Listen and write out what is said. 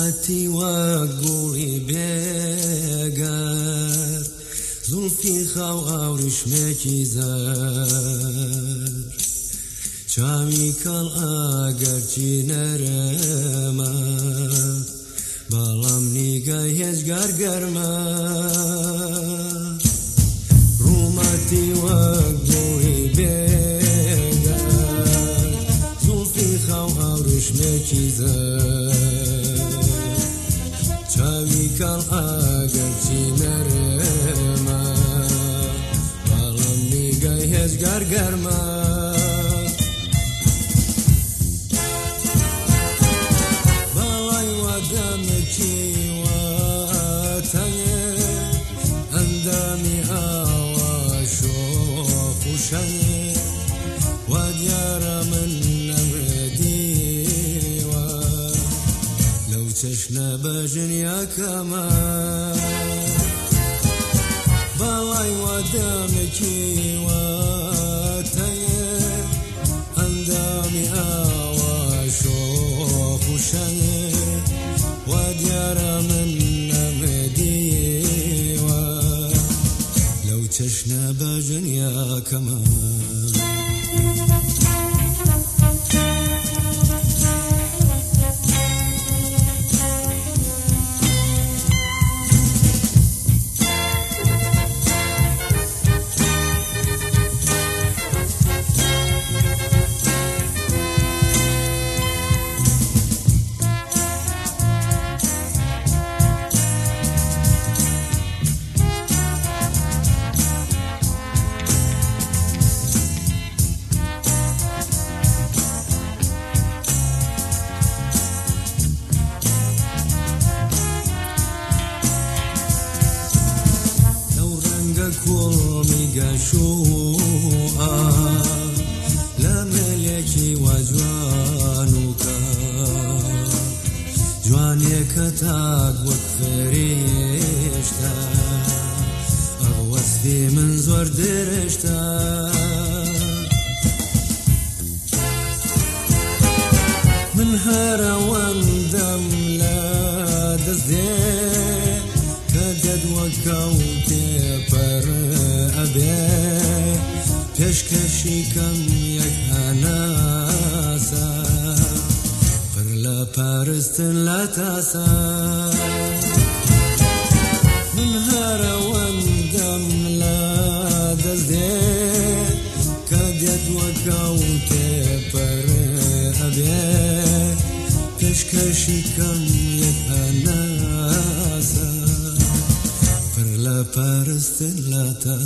امتی و گوی بگر زلفی خو آورش مکی زر چاوی کل اگر چی نرمه بالام نیگه هزگر گرمه رومتی و گوی بگر زلفی خو آورش مکی زر Chavi kal agar chinerema Palam nigay hez gargarma Balay wadam kiwa tanye Andami awa shofushanye Wadyara men چەشنە بەژنیا کەمە بەڵای وەدەمێکیوە come gashoa la meleki wa jwanuka jwaneka tak wakferishta awasdi min zor derishta من هروان به پێشکەشی کەم یەک هەناسا پر لە پارستن لە تاسا من هەرەوەندەم لە دەستێ کە دێت وەکەوتێ پەرێ هەبێ پێشکەشی کەم Para la